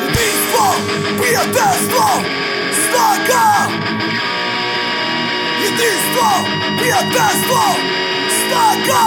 Jedinstvo, prijateljstvo, snaga Jedinstvo, prijateljstvo, snaga